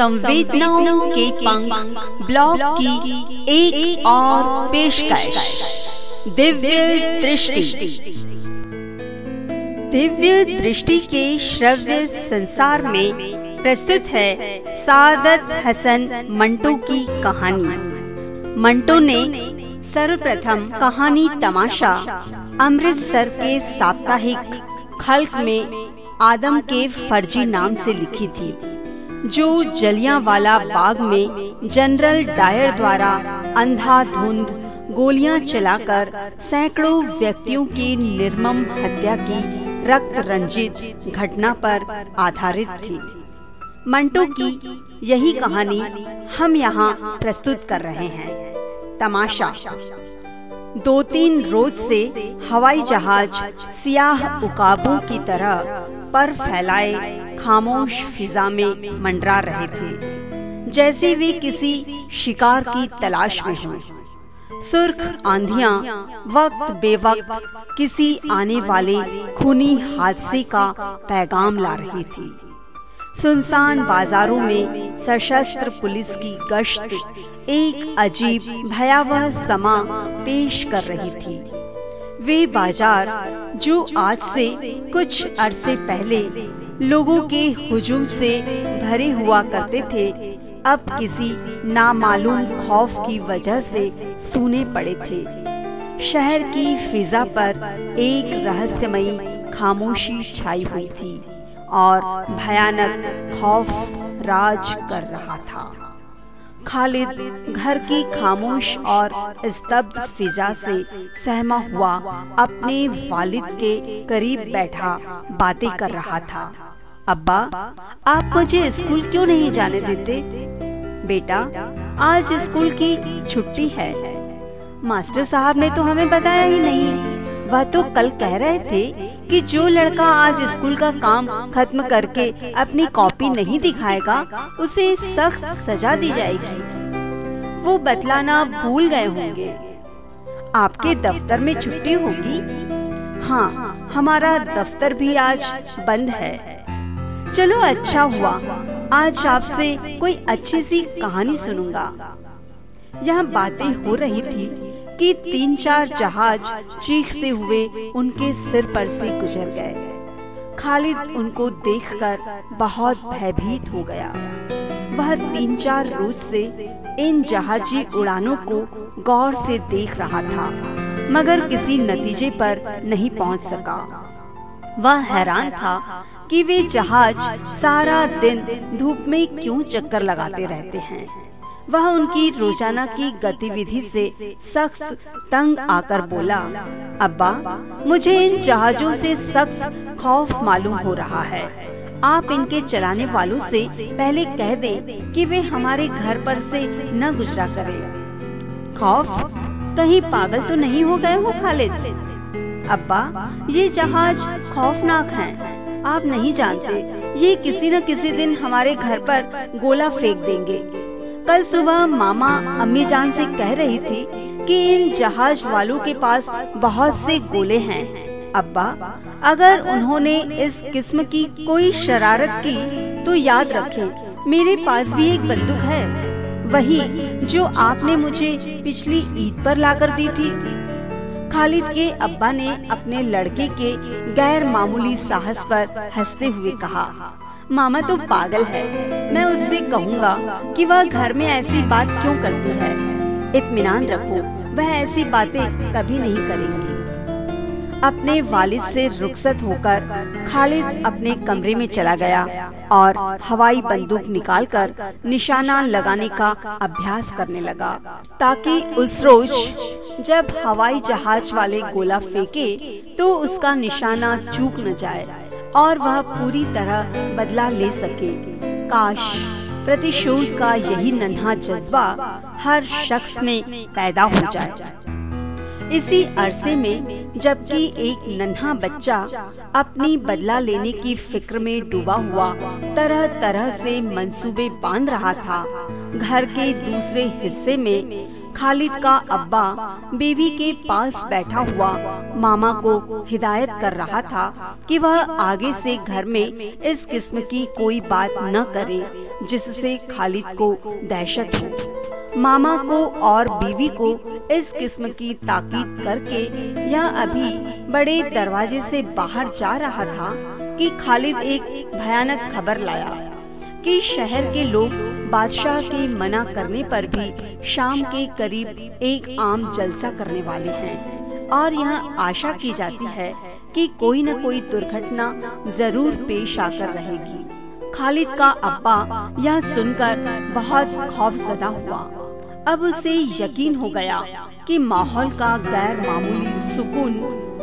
संवेदनाओं के पंख ब्लॉग की एक, एक और पेशकश। दिव्य दृष्टि। दिव्य दृष्टि के श्रव्य संसार में प्रस्तुत है सादत हसन मंटो की कहानी। मंटो ने सर्वप्रथम कहानी तमाशा अमृतसर के साप्ताहिक खल्क में आदम के फर्जी नाम से लिखी थी। जो जलियांवाला बाग में जनरल डायर द्वारा अंधाधुंध गोलियाँ चलाकर सैकड़ों व्यक्तियों की निर्मम हत्या की रक्त रंजित घटना पर आधारित थी। मंटो की यही कहानी हम यहाँ प्रस्तुत कर रहे हैं। तमाशा। दो तीन रोज से हवाई जहाज़ सियाह उकाबों की तरह पर फैलाए खामोश फिजा में मंडरा रहे थे, जैसे वे किसी शिकार की तलाश में हों। सुर्ख आंधियाँ वक्त बेवक्त किसी आने वाले खूनी हादसे का पैगाम ला रही थी सुनसान बाजारों में सशस्त्र पुलिस की गश्त एक अजीब, भयावह समा पेश कर रही थी वे बाज़ार, जो आज से कुछ अरसे पहले लोगों के हुजूम से भरे हुआ करते थे, अब किसी नामालूम खौफ की वजह से सूने पड़े थे। शहर की फिजा पर एक रहस्यमयी खामोशी छाई हुई थी और भयानक खौफ राज कर रहा था। खालिद घर की खामोश और स्तब्ध फिजा से सहमा हुआ, अपने वालिद के करीब बैठा, बातें कर रहा था। अब्बा, आप मुझे स्कूल क्यों नहीं जाने देते? बेटा, आज स्कूल की छुट्टी है। मास्टर साहब ने तो हमें बताया ही नहीं। वह तो कल कह रहे थे कि जो लड़का आज स्कूल का काम खत्म करके अपनी कॉपी नहीं दिखाएगा, उसे सख्त सजा दी जाएगी। वो बतलाना भूल गए होंगे। आपके दफ्तर में छुट्टी होगी? हाँ हमारा दफ्तर भी आज बंद है। चलो अच्छा हुआ। आज आपसे कोई अच्छी सी कहानी सुनूँगा। यहाँ बातें हो रही थी। कि तीन चार जहाज़ चीखते हुए उनके सिर पर से गुजर गए। खालिद उनको देखकर बहुत भयभीत हो गया। वह तीन चार रोज से इन जहाजी उड़ानों को गौर से देख रहा था, मगर किसी नतीजे पर नहीं पहुँच सका। वह हैरान था कि वे जहाज़ सारा दिन धूप में क्यों चक्कर लगाते रहते हैं। वह उनकी रोज़ाना की गतिविधि से सख्त तंग आकर बोला, अब्बा, मुझे इन जहाजों से सख्त खौफ मालूम हो रहा है आप इनके चलाने वालों से पहले कह दें कि वे हमारे घर पर से न गुजरा करें। खौफ कहीं पागल तो नहीं हो गए हो खालिद अब्बा, ये जहाज़ खौफनाक हैं। आप नहीं जानते, ये किसी न किसी दिन हमारे घर पर गोला फेंक देंगे कल सुबह मामा अम्मी जान से कह रही थी कि इन जहाज़ वालों के पास बहुत से गोले हैं। अब्बा, अगर उन्होंने इस किस्म की कोई शरारत की तो याद रखें, मेरे पास भी एक बंदूक है। वही जो आपने मुझे पिछली ईद पर लाकर दी थी। खालिद के अब्बा ने अपने लड़के के गैर मामूली साहस पर हँसते हुए कहा मामा तो पागल है। मैं उससे कहूँगा कि वह घर में ऐसी बात क्यों करती है? इतमान रखो, वह ऐसी बातें कभी नहीं करेंगी। अपने वालिद से रुखसत होकर खालिद अपने कमरे में चला गया और हवाई बंदूक निकालकर निशाना लगाने का अभ्यास करने लगा, ताकि उस रोज जब हवाई जहाज़ वाले गोला फेंके तो उसका निशाना चूक न जाए। और वह पूरी तरह बदला ले सके। काश प्रतिशोध का यही नन्हा जज्बा हर शख्स में पैदा हो जाए। इसी अरसे में जबकि एक नन्हा बच्चा अपनी बदला लेने की फ़िक्र में डूबा हुआ तरह तरह से मंसूबे बाँध रहा था। घर के दूसरे हिस्से में खालिद का अब्बा बीवी के पास बैठा हुआ मामा को हिदायत कर रहा था कि वह आगे से घर में इस किस्म की कोई बात न करे, जिससे खालिद को दहशत हो। मामा को और बीवी को इस किस्म की ताकीद करके यह अभी बड़े दरवाजे से बाहर जा रहा था कि खालिद एक भयानक खबर लाया कि शहर के लोग बादशाह के मना करने पर भी शाम के करीब एक आम जलसा करने वाले हैं। और यह आशा की जाती है कि कोई न कोई दुर्घटना ज़रूर पेश आकर रहेगी। खालिद का अब्बा यह सुनकर बहुत खौफजदा हुआ। अब उसे यकीन हो गया कि माहौल का गैर मामूली सुकून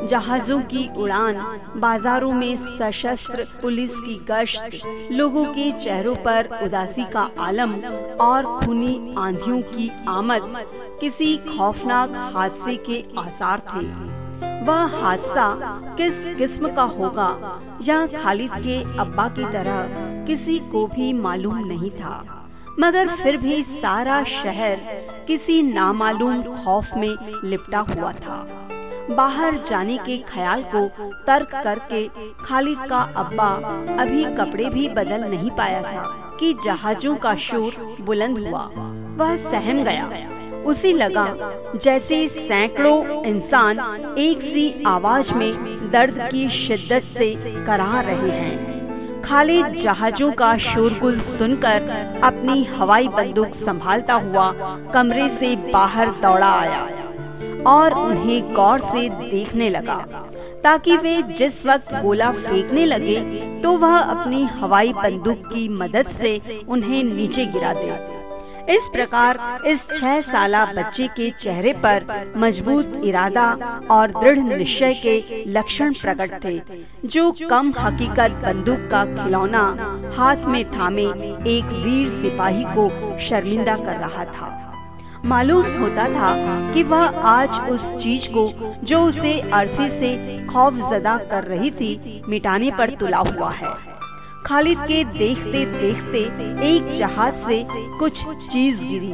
जहाजों की उड़ान, बाजारों में सशस्त्र पुलिस की गश्त, लोगों के चेहरों पर उदासी का आलम और खूनी आंधियों की आमद किसी खौफनाक हादसे के आसार थे। वह हादसा किस किस्म का होगा, या खालिद के अब्बा की तरह किसी को भी मालूम नहीं था। मगर फिर भी सारा शहर किसी नामालूम खौफ में लिपटा हुआ था। बाहर जाने के ख्याल को तर्क करके खालिद का अब्बा अभी कपड़े भी बदल नहीं पाया था कि जहाजों का शोर बुलंद हुआ। वह सहम गया। उसे लगा जैसे सैकड़ों इंसान एक सी आवाज़ में दर्द की शिद्दत से कराह रहे हैं। खालिद जहाजों का शोरगुल सुनकर अपनी हवाई बंदूक संभालता हुआ कमरे से बाहर दौड़ा आया। और उन्हें गौर से देखने लगा, ताकि वे जिस वक्त गोला फेंकने लगे तो वह अपनी हवाई बंदूक की मदद से उन्हें नीचे गिरा दे। इस प्रकार इस छह साल बच्चे के चेहरे पर मज़बूत इरादा और दृढ़ निश्चय के लक्षण प्रकट थे, जो कम हकीकत बंदूक का खिलौना हाथ में थामे एक वीर सिपाही को शर्मिंदा कर रहा था। मालूम होता था कि वह आज उस चीज़ को, जो उसे अरसे से खौफ जदा कर रही थी, मिटाने पर तुला हुआ है। खालिद के देखते देखते एक जहाज़ से कुछ चीज़ गिरी,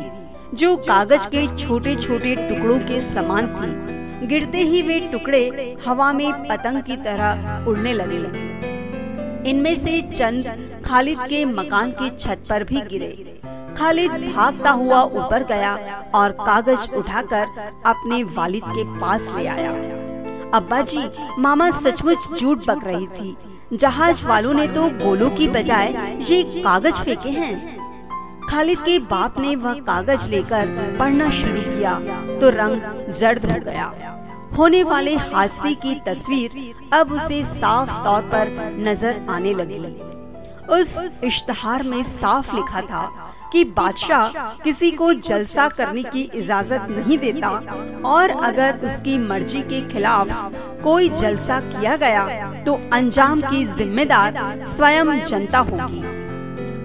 जो कागज़ के छोटे छोटे टुकड़ों के समान थी। गिरते ही वे टुकड़े हवा में पतंग की तरह उड़ने लगे। इनमें से चंद खालिद के मकान की छत पर भी गिरे। खालिद भागता हुआ ऊपर गया और कागज़ उठाकर अपने वालिद के पास ले आया। अब्बा जी मामा सचमुच झूठ बक रही थी। जहाज़ वालों ने तो गोलों की बजाय ये कागज़ फेंके हैं। खालिद के बाप ने वह कागज़ लेकर पढ़ना शुरू किया तो रंग जर्द हो गया। होने वाले हादसे की तस्वीर अब उसे साफ़ तौर पर नज़र आने लगी। उस इश्तहार में साफ़ लिखा था कि बादशाह किसी को जलसा करने की इजाज़त नहीं देता। और अगर उसकी मर्ज़ी के खिलाफ कोई जलसा किया गया तो अंजाम की जिम्मेदार स्वयं जनता होगी।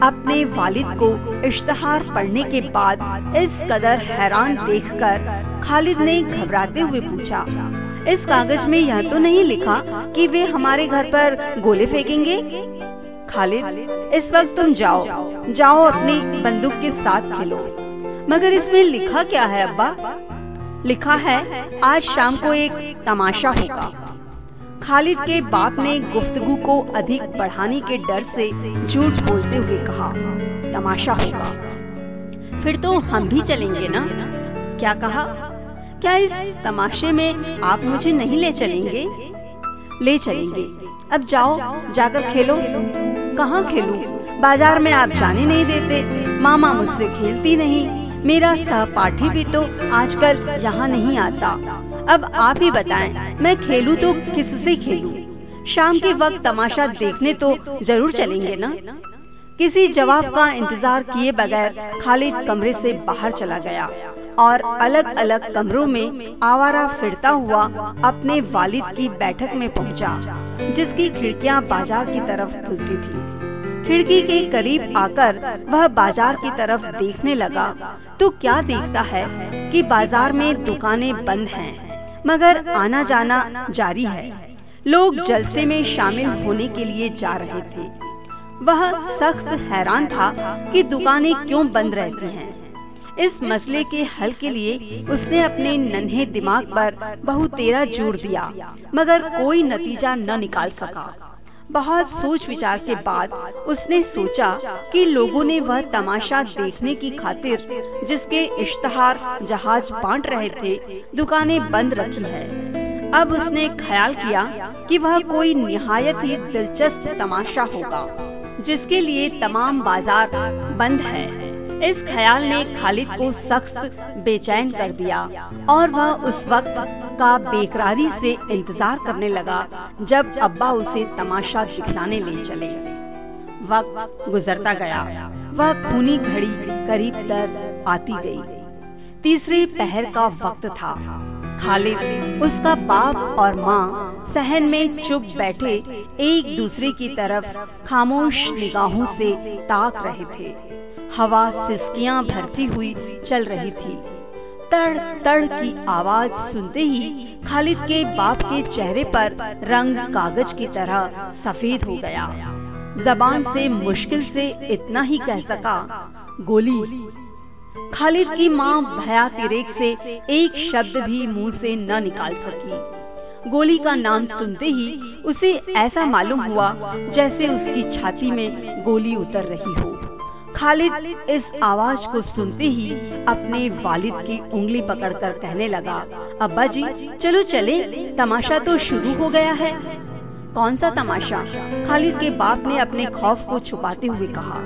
अपने वालिद को इश्तहार पढ़ने के बाद इस कदर हैरान देखकर खालिद ने घबराते हुए पूछा, इस कागज़ में यह तो नहीं लिखा कि वे हमारे घर पर गोले फेंकेंगे? खालिद, इस वक्त तुम जाओ। जाओ अपनी बंदूक के साथ खेलो। मगर इसमें लिखा क्या है, अब्बा? लिखा है, आज शाम को एक तमाशा होगा। खालिद के बाप ने गुफ्तगु को अधिक बढ़ाने के डर से झूठ बोलते हुए कहा, तमाशा होगा। फिर तो हम भी चलेंगे ना? क्या कहा? क्या इस तमाशे में आप मुझे नहीं ले चलेंगे? ले चलेंगे अब जाओ, जाकर खेलो कहाँ खेलूं? बाज़ार में आप जाने नहीं देते मामा मुझसे खेलती नहीं मेरा सहपाठी भी तो आजकल यहाँ नहीं आता अब आप ही बताएँ, मैं खेलूं तो किससे खेलूं? शाम के वक्त तमाशा देखने तो ज़रूर चलेंगे ना? किसी जवाब का इंतज़ार किए बगैर खालिद कमरे से बाहर चला गया और अलग अलग कमरों में आवारा फिरता हुआ अपने वालिद की बैठक में पहुँचा, जिसकी खिड़कियाँ बाज़ार की तरफ़ खुलती थी। खिड़की के करीब आकर वह बाज़ार की तरफ़ देखने लगा तो क्या देखता है कि बाज़ार में दुकानें बंद हैं, मगर आना जाना जारी है? लोग जलसे में शामिल होने के लिए जा रहे थे। वह सख्त हैरान था कि दुकानें क्यों बंद रहती हैं। इस मसले के हल के लिए उसने अपने नन्हे दिमाग पर बहुत तेरा ज़ोर दिया, मगर कोई नतीजा न निकाल सका। बहुत सोच विचार के बाद उसने सोचा कि लोगों ने वह तमाशा देखने की खातिर जिसके इश्तहार जहाज़ बांट रहे थे, दुकानें बंद रखी है। अब उसने ख्याल किया कि वह कोई निहायत ही दिलचस्प तमाशा होगा, जिसके लिए तमाम बाज़ार बंद है। इस ख्याल ने खालिद को सख्त बेचैन कर दिया और वह उस वक्त का बेकरारी से इंतज़ार करने लगा जब अब्बा उसे तमाशा दिखलाने ले चले। वक्त गुजरता गया। वह खूनी घड़ी करीब दर आती गई। तीसरे पहर का वक्त था। खालिद, उसका बाप और माँ सहन में चुप बैठे एक दूसरे की तरफ़ खामोश निगाहों से ताक रहे थे। हवा सिसकियाँ भरती हुई चल रही थी। तड़ तड़ की आवाज़ सुनते ही खालिद के बाप के चेहरे पर रंग कागज़ की तरह सफ़ेद हो गया। जबान से मुश्किल से इतना ही कह सका, गोली। खालिद की माँ भया तिरेक से एक शब्द भी मुँह से न निकाल सकी। गोली का नाम सुनते ही उसे ऐसा मालूम हुआ जैसे उसकी छाती में गोली उतर रही हो। खालिद इस आवाज़ को सुनते ही अपने वालिद की उंगली पकड़कर कहने लगा अब्बा जी चलो चले, तमाशा तो शुरू हो गया है। कौन सा तमाशा? खालिद के बाप ने अपने खौफ को छुपाते हुए कहा।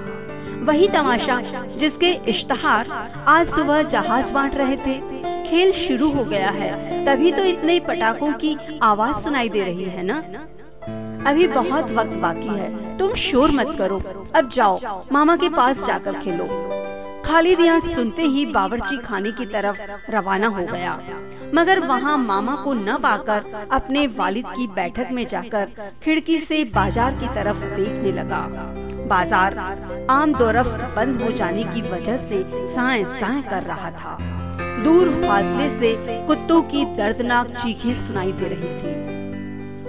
वही तमाशा जिसके इश्तहार आज सुबह जहाज़ बांट रहे थे। खेल शुरू हो गया है, तभी तो इतने पटाखों की आवाज़ सुनाई दे रही है ना? अभी बहुत वक्त बाकी है। तुम शोर मत करो। अब जाओ, मामा के पास जाकर खेलो। खालिद यहाँ सुनते ही बावर्ची खाने की तरफ़ रवाना हो गया। मगर वहाँ मामा को न पाकर अपने वालिद की बैठक में जाकर खिड़की से बाज़ार की तरफ़ देखने लगा। बाज़ार आम दोरफ्त बंद हो जाने की वजह से साए साए कर रहा था। दूर फासले से कुत्तों की दर्दनाक चीखें सुनाई दे रही थी।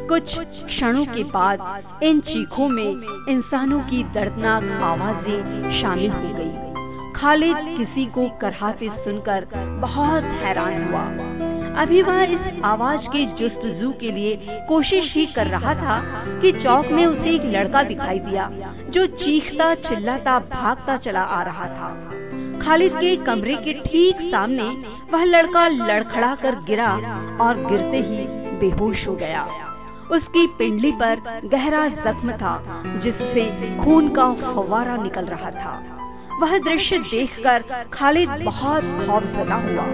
कुछ क्षणों के बाद इन चीखों में इंसानों की दर्दनाक आवाज़ें शामिल हो गई। खालिद किसी को कराहते सुनकर बहुत हैरान हुआ। अभी वह इस आवाज़ के जुस्तजू के लिए कोशिश ही कर रहा था कि चौक में उसे एक लड़का दिखाई दिया, जो चीखता, चिल्लाता, भागता चला आ रहा था। खालिद के कमरे के ठीक सामने वह लड़का लड़खड़ा कर गिरा और गिरते ही बेहोश हो गया। उसकी पिंडली पर गहरा जख्म था, जिससे खून का फवारा निकल रहा था। वह दृश्य देखकर खालिद बहुत खौफजदा हुआ।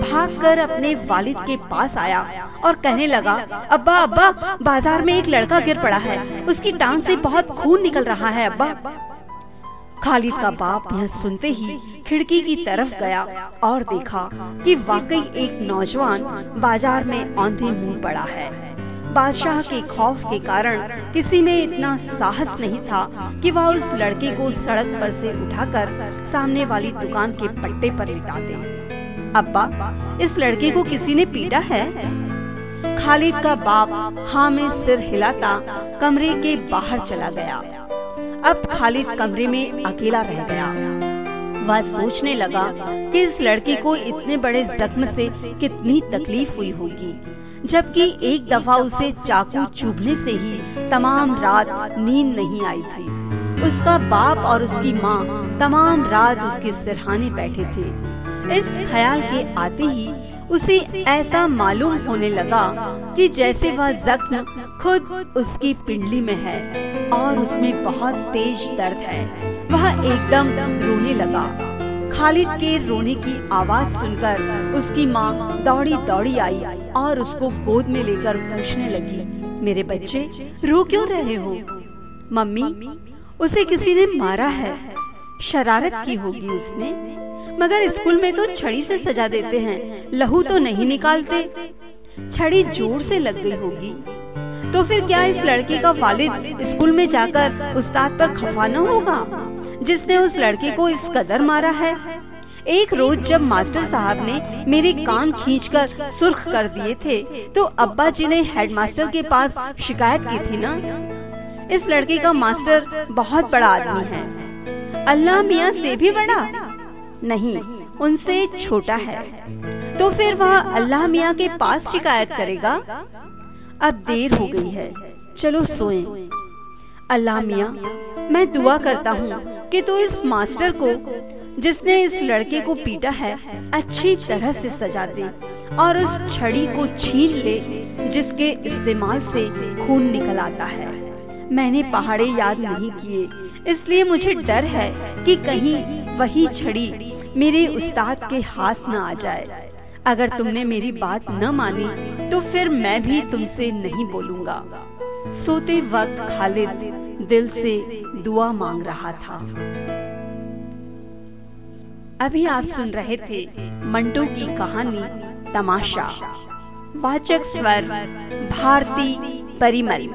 भागकर अपने वालिद के पास आया और कहने लगा, अब्बा अब्बा, बाज़ार में एक लड़का गिर पड़ा है। उसकी टांग से बहुत खून निकल रहा है, अब्बा. खालिद का बाप यह सुनते ही खिड़की की तरफ़ गया और देखा कि वाकई एक नौजवान बाज़ार में औंधे मुँह पड़ा है। बादशाह के खौफ के कारण किसी में इतना साहस नहीं था कि वह उस लड़के को सड़क पर से उठाकर सामने वाली दुकान के पट्टे पर लिटा दे। अब्बा, इस लड़के को किसी ने पीटा है? खालिद का बाप हाँ में सिर हिलाता कमरे के बाहर चला गया। अब खालिद कमरे में अकेला रह गया। वह सोचने लगा कि इस लड़के को इतने बड़े जख्म से कितनी तकलीफ़ हुई होगी, जबकि एक दफ़ा उसे चाकू चुभने से ही तमाम रात नींद नहीं आई थी। उसका बाप और उसकी माँ तमाम रात उसके सिरहाने बैठे थे। इस ख्याल के आते ही उसे ऐसा मालूम होने लगा कि जैसे वह जख्म खुद उसकी पिंडली में है और उसमें बहुत तेज दर्द है। वह एकदम रोने लगा। खालिद के रोने की आवाज़ सुनकर उसकी माँ दौड़ी दौड़ी आई और उसको गोद में लेकर पूछने लगी। मेरे बच्चे, रो क्यों रहे हो? मम्मी, उसे किसी ने मारा है। शरारत की होगी उसने। मगर स्कूल में तो छड़ी से सजा देते हैं। लहू तो नहीं निकालते। छड़ी ज़ोर से लग गई होगी। तो फिर क्या इस लड़के का वालिद स्कूल में जाकर उस्ताद पर खफा न होगा, जिसने उस लड़के को इस कदर मारा है? एक रोज जब मास्टर साहब ने मेरे कान खींचकर सुर्ख कर दिए थे तो अब्बा जी ने हेडमास्टर के पास शिकायत की थी ना? इस लड़के का मास्टर बहुत बड़ा आदमी है। अल्लाह मियाँ से भी बड़ा? नहीं, उनसे छोटा है। तो फिर वह अल्लाह मियाँ के पास शिकायत करेगा? अब देर हो गई है। चलो सोए। अल्लाह मिया, मैं दुआ करता हूँ कि तू इस मास्टर को, जिसने इस लड़के को पीटा है, अच्छी तरह से सजा दे और उस छड़ी को छीन ले, जिसके इस्तेमाल से खून निकल आता है। मैंने पहाड़े याद नहीं किए, इसलिए मुझे डर है कि कहीं वही छड़ी मेरे उस्ताद के हाथ न आ जाए। अगर तुमने मेरी बात न मानी तो फिर मैं भी तुमसे नहीं बोलूँगा। सोते वक्त खालिद दिल से दुआ मांग रहा था। अभी आप सुन रहे थे मंटो की कहानी तमाशा। वाचक स्वर भारती परिमल।